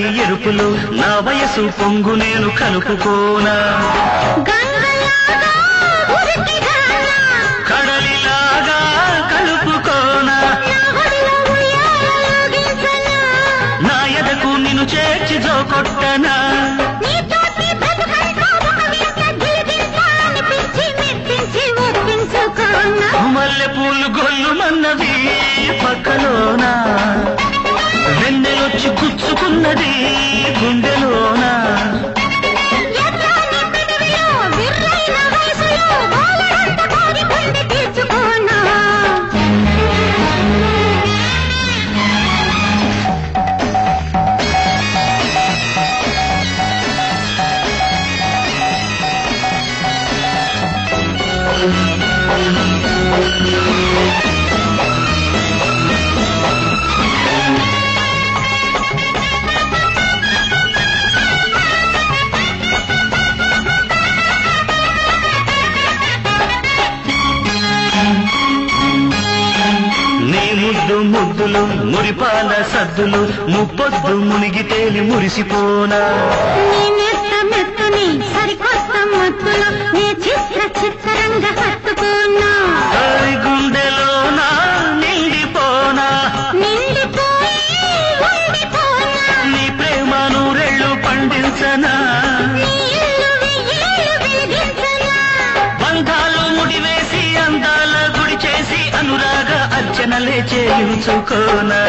పెదవి ఎరుపులు నా వయసు పొంగు నేను కలుపుకోనా. కడలిలాగా కలుపుకోనా. నా నా ఎదకు నిన్ను చేర్చి జోకొట్టనా. మల్లె పూలు గొల్లు మన్నవి పక్కలోన. వెన్నెలొచ్చి ఉన్నది గుండెలోన Thank you. ముద్దులు మురిపాల సద్దులు ముప్పొద్దు మునిగి తేలి మురిసిపోనా? గుండెలోనా నిండిపోనా? నీ ప్రేమ నూరెళ్ళు పండించనా? బంధాలు ముడివేసి అందాల గుడి చేసి అనురాగ అర్చనలే చేయించుకోనా